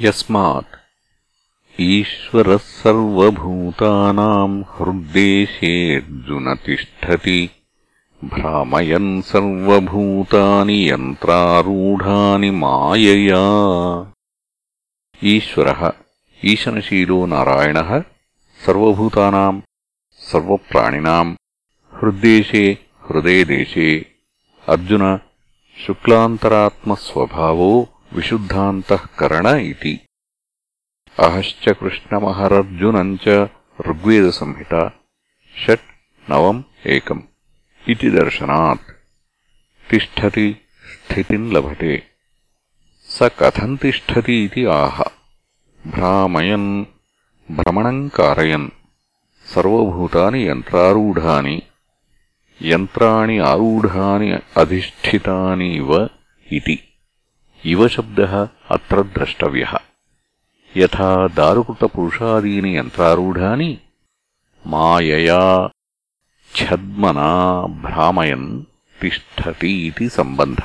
यस्मात् ईश्वरः सर्वभूतानाम् हृद्देशे अर्जुन तिष्ठति भ्रामयन् सर्वभूतानि यन्त्रारूढानि मायया। ईश्वरः ईशनशीलो नारायणः सर्वभूतानाम् सर्वप्राणिनाम् हृद्देशे हृदयदेशे। अर्जुन शुक्लान्तरात्मस्वभावो విశుద్ధాంతఃకరణ ఇది అహశ్చ కృష్ణమహరర్జునం చ ఋగ్వేదసంహిత షట్ నవం ఏకం ఇది దర్శనాత్ తిష్టతి స్థితిం లభతే స కథం తిష్టతి ఇది ఆహ భ్రామయన్ భ్రమణం కారయన్ సర్వభూతాని యంత్రారూఢాని యంత్రాణి ఆరూఢాని అధిష్ఠితాని ఇది ఇవ శబ్ద అత్ర ద్రష్టవ్యः. యథా దారుకుటపురుషాదీని యంత్రారూఢాని మాయయా ఛద్మనా భ్రామయన్ తిష్టతీతి సంబంధ.